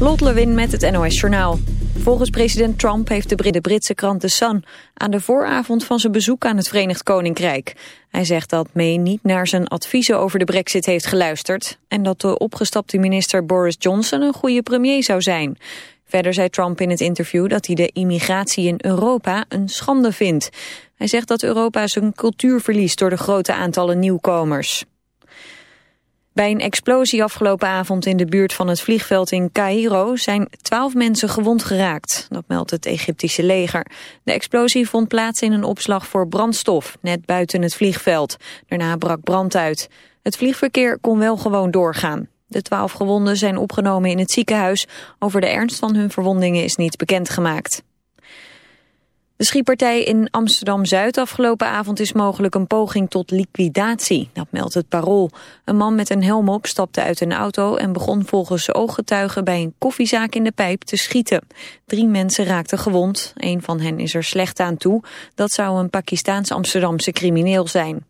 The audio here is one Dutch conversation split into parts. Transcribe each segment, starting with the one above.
Lot Lewin met het NOS Journaal. Volgens president Trump heeft de Britse krant The Sun... aan de vooravond van zijn bezoek aan het Verenigd Koninkrijk. Hij zegt dat May niet naar zijn adviezen over de brexit heeft geluisterd... en dat de opgestapte minister Boris Johnson een goede premier zou zijn. Verder zei Trump in het interview dat hij de immigratie in Europa een schande vindt. Hij zegt dat Europa zijn cultuur verliest door de grote aantallen nieuwkomers. Bij een explosie afgelopen avond in de buurt van het vliegveld in Cairo zijn twaalf mensen gewond geraakt. Dat meldt het Egyptische leger. De explosie vond plaats in een opslag voor brandstof, net buiten het vliegveld. Daarna brak brand uit. Het vliegverkeer kon wel gewoon doorgaan. De twaalf gewonden zijn opgenomen in het ziekenhuis. Over de ernst van hun verwondingen is niet bekendgemaakt. De schietpartij in Amsterdam-Zuid afgelopen avond is mogelijk een poging tot liquidatie. Dat meldt het parool. Een man met een helm op stapte uit een auto en begon volgens ooggetuigen bij een koffiezaak in de pijp te schieten. Drie mensen raakten gewond. Een van hen is er slecht aan toe. Dat zou een Pakistaans-Amsterdamse crimineel zijn.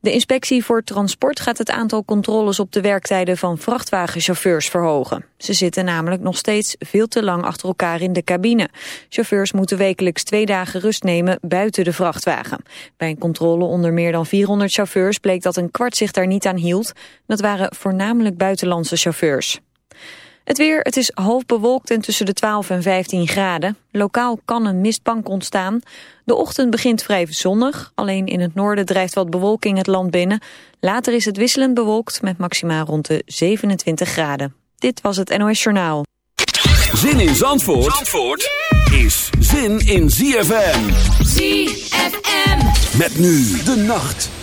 De inspectie voor transport gaat het aantal controles op de werktijden van vrachtwagenchauffeurs verhogen. Ze zitten namelijk nog steeds veel te lang achter elkaar in de cabine. Chauffeurs moeten wekelijks twee dagen rust nemen buiten de vrachtwagen. Bij een controle onder meer dan 400 chauffeurs bleek dat een kwart zich daar niet aan hield. Dat waren voornamelijk buitenlandse chauffeurs. Het weer, het is half bewolkt en tussen de 12 en 15 graden. Lokaal kan een mistbank ontstaan. De ochtend begint vrij zonnig. Alleen in het noorden drijft wat bewolking het land binnen. Later is het wisselend bewolkt met maxima rond de 27 graden. Dit was het NOS Journaal. Zin in Zandvoort, Zandvoort is zin in ZFM. ZFM. Met nu de nacht.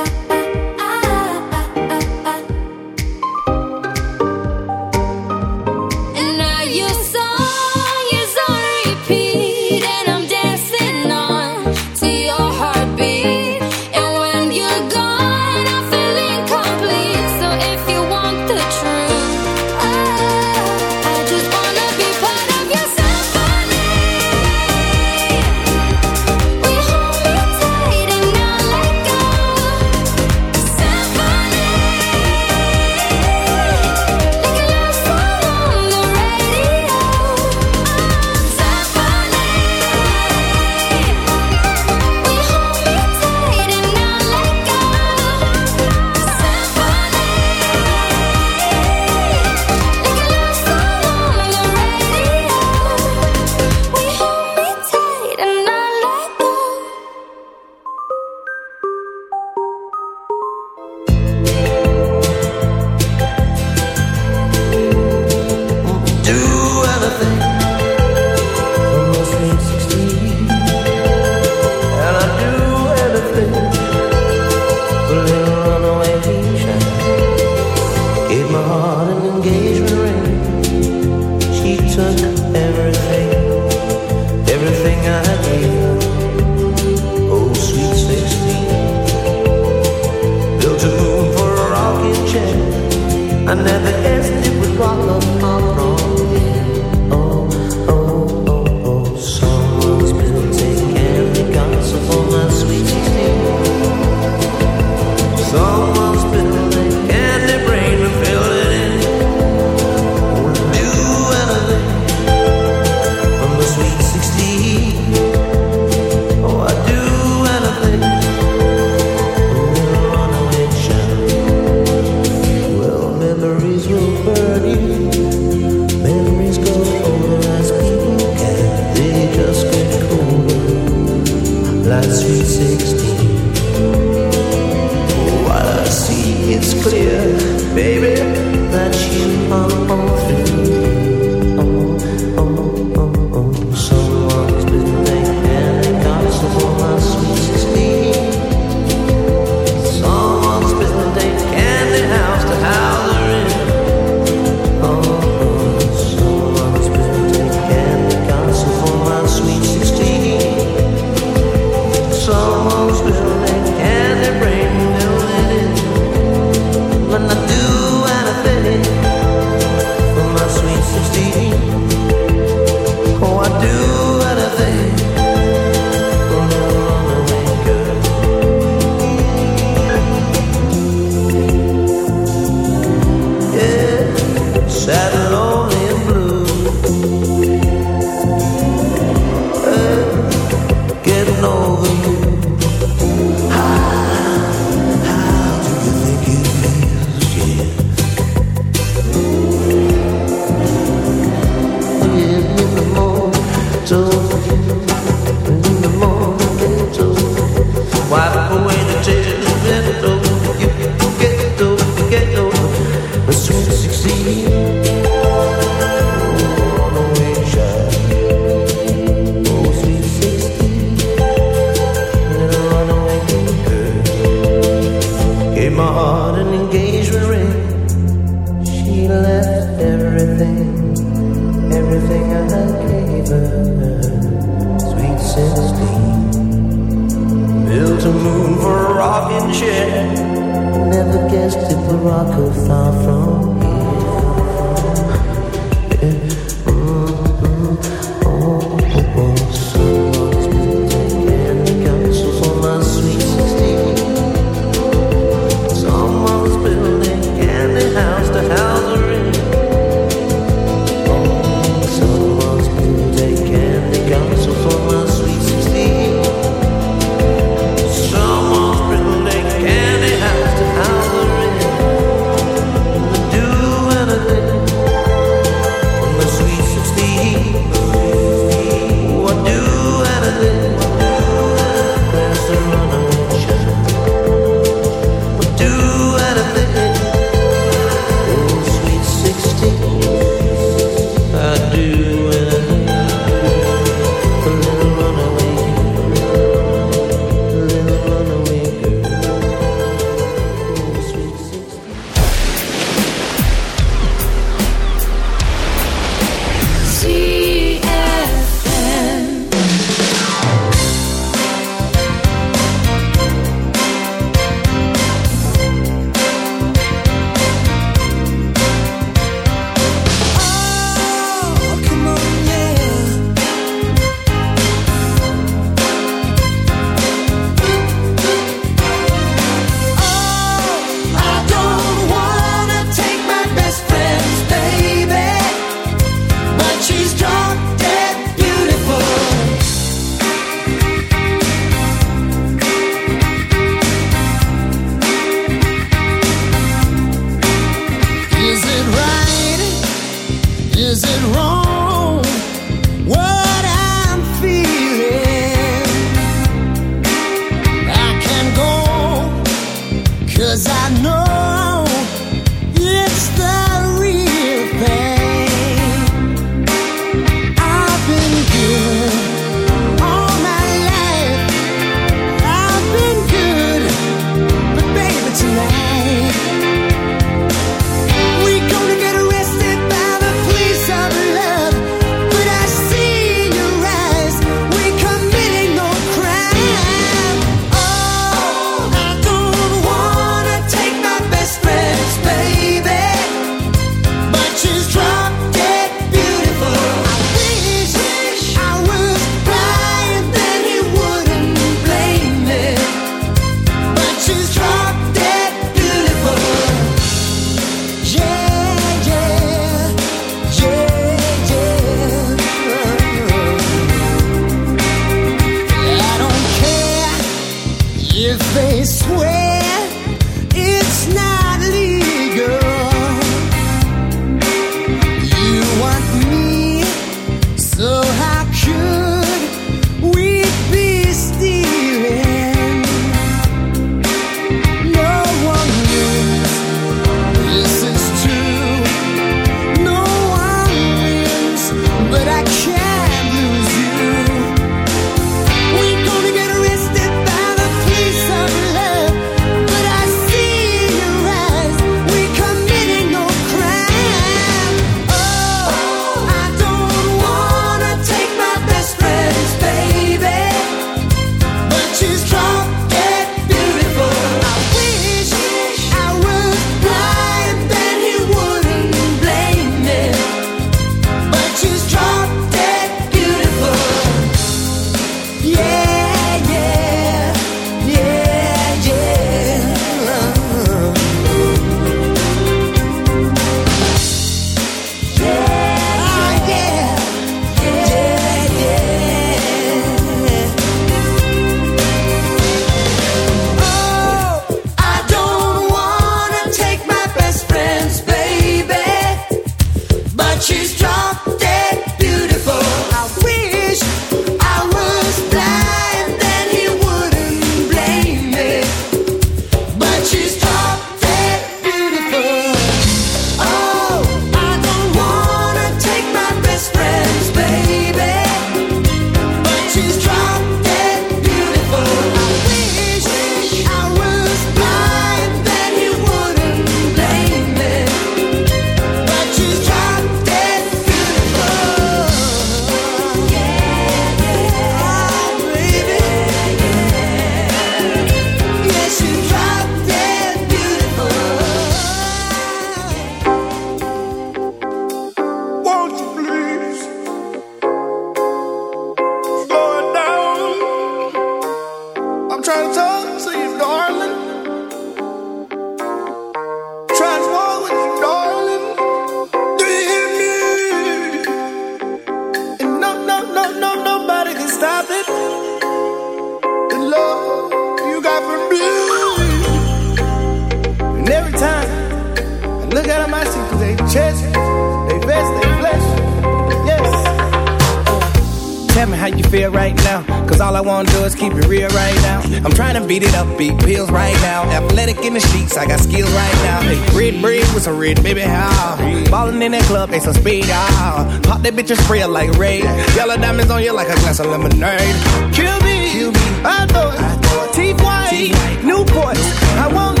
and lemonade. Kill me, Kill me. I thought, teeth. white, Newport. I won't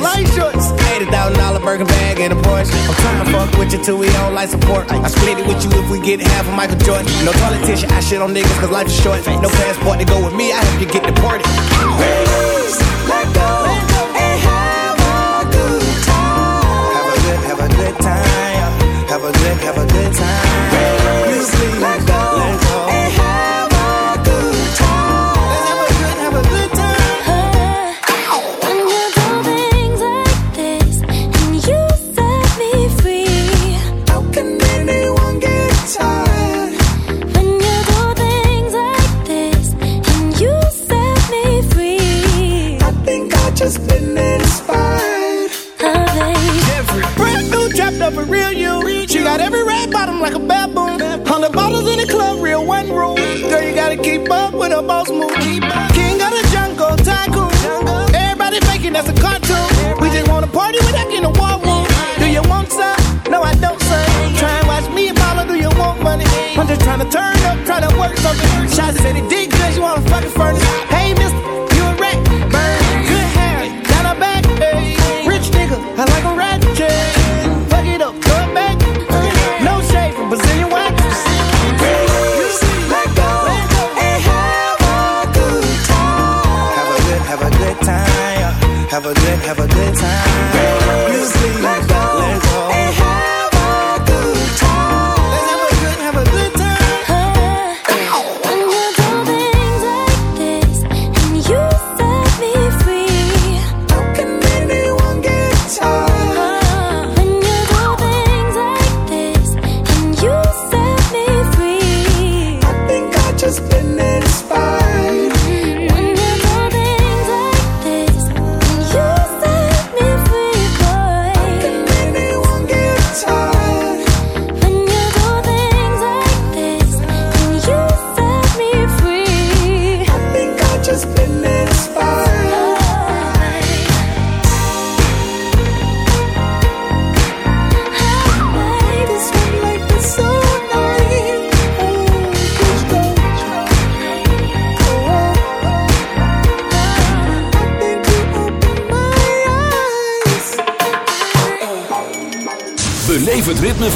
light shorts. Eighty thousand dollar burger bag and a Porsche. I'm trying to fuck with you till we don't like support. I split it with you if we get half of Michael Jordan. No politician, I shit on niggas cause life is short. No passport to go with me, I hope you get deported. Hey.